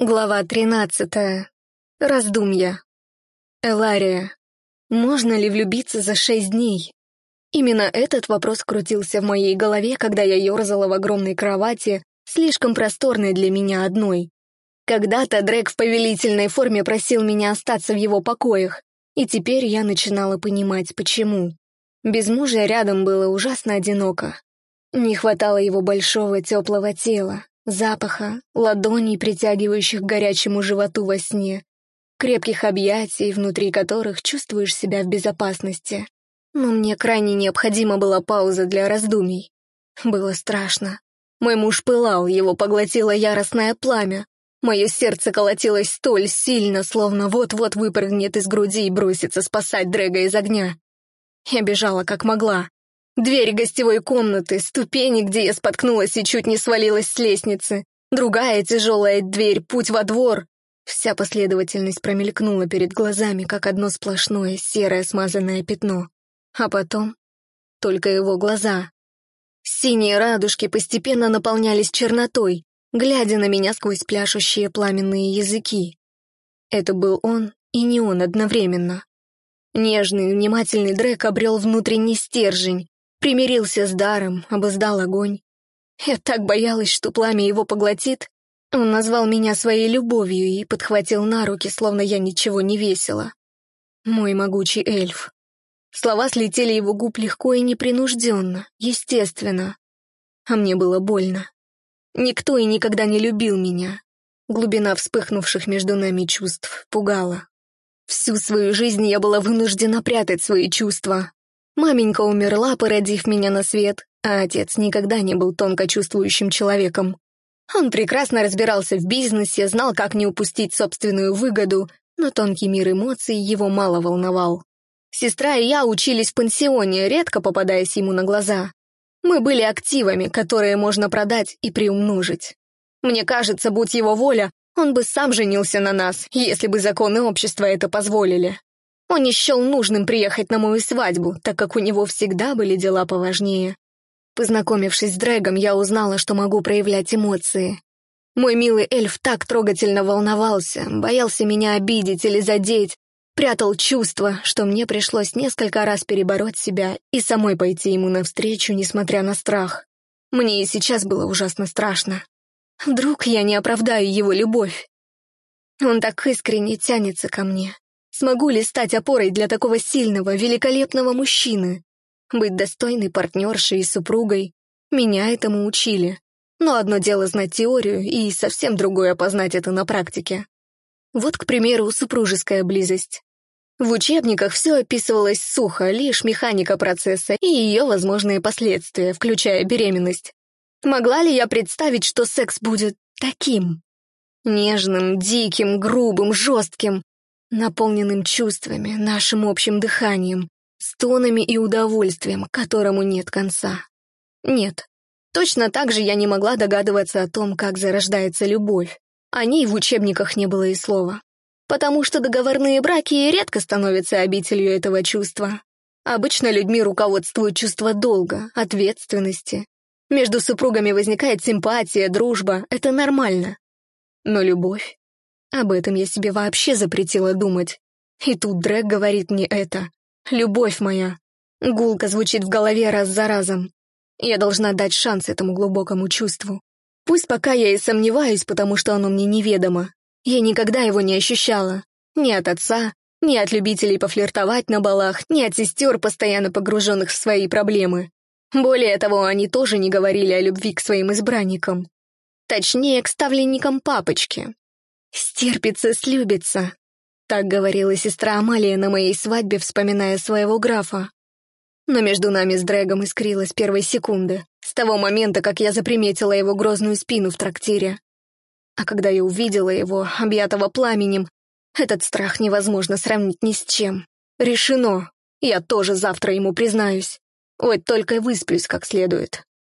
Глава тринадцатая. Раздумья. Элария. Можно ли влюбиться за шесть дней? Именно этот вопрос крутился в моей голове, когда я ерзала в огромной кровати, слишком просторной для меня одной. Когда-то Дрек в повелительной форме просил меня остаться в его покоях, и теперь я начинала понимать, почему. Без мужа рядом было ужасно одиноко. Не хватало его большого теплого тела, запаха, ладоней, притягивающих к горячему животу во сне, крепких объятий, внутри которых чувствуешь себя в безопасности. Но мне крайне необходима была пауза для раздумий. Было страшно. Мой муж пылал, его поглотило яростное пламя. Мое сердце колотилось столь сильно, словно вот-вот выпрыгнет из груди и бросится спасать Дрэга из огня. Я бежала как могла, Дверь гостевой комнаты, ступени, где я споткнулась и чуть не свалилась с лестницы. Другая тяжелая дверь, путь во двор. Вся последовательность промелькнула перед глазами, как одно сплошное серое смазанное пятно. А потом только его глаза. Синие радужки постепенно наполнялись чернотой, глядя на меня сквозь пляшущие пламенные языки. Это был он и не он одновременно. Нежный, внимательный Дрек обрел внутренний стержень, примирился с даром, обуздал огонь. Я так боялась, что пламя его поглотит. Он назвал меня своей любовью и подхватил на руки, словно я ничего не весила. Мой могучий эльф. Слова слетели его губ легко и непринужденно, естественно. А мне было больно. Никто и никогда не любил меня. Глубина вспыхнувших между нами чувств пугала. Всю свою жизнь я была вынуждена прятать свои чувства, Маменька умерла, породив меня на свет, а отец никогда не был тонко чувствующим человеком. Он прекрасно разбирался в бизнесе, знал, как не упустить собственную выгоду, но тонкий мир эмоций его мало волновал. Сестра и я учились в пансионе, редко попадаясь ему на глаза. Мы были активами, которые можно продать и приумножить. Мне кажется, будь его воля, он бы сам женился на нас, если бы законы общества это позволили. Он не счел нужным приехать на мою свадьбу, так как у него всегда были дела поважнее. Познакомившись с Дрэгом, я узнала, что могу проявлять эмоции. Мой милый эльф так трогательно волновался, боялся меня обидеть или задеть, прятал чувства, что мне пришлось несколько раз перебороть себя и самой пойти ему навстречу, несмотря на страх. Мне и сейчас было ужасно страшно. Вдруг я не оправдаю его любовь? Он так искренне тянется ко мне, Смогу ли стать опорой для такого сильного, великолепного мужчины? Быть достойной партнершей и супругой? Меня этому учили. Но одно дело знать теорию, и совсем другое познать это на практике. Вот, к примеру, супружеская близость. В учебниках все описывалось сухо, лишь механика процесса и ее возможные последствия, включая беременность. Могла ли я представить, что секс будет таким? Нежным, диким, грубым, жестким, наполненным чувствами, нашим общим дыханием, стонами и удовольствием, которому нет конца. Нет, точно так же я не могла догадываться о том, как зарождается любовь. О ней в учебниках не было и слова. Потому что договорные браки редко становятся обителью этого чувства. Обычно людьми руководствуют чувство долга, ответственности. Между супругами возникает симпатия, дружба, это нормально. Но любовь об этом я себе вообще запретила думать. И тут Дрэк говорит мне это. «Любовь моя». Гулка звучит в голове раз за разом. Я должна дать шанс этому глубокому чувству. Пусть пока я и сомневаюсь, потому что оно мне неведомо. Я никогда его не ощущала. Ни от отца, ни от любителей пофлиртовать на балах, ни от сестер, постоянно погруженных в свои проблемы. Более того, они тоже не говорили о любви к своим избранникам. Точнее, к ставленникам папочки, «Стерпится, слюбится», — так говорила сестра Амалия на моей свадьбе, вспоминая своего графа. Но между нами с Дрэгом искрило с первой секунды, с того момента, как я заприметила его грозную спину в трактире. А когда я увидела его, объятого пламенем, этот страх невозможно сравнить ни с чем. Решено. Я тоже завтра ему признаюсь. Вот только высплюсь как следует.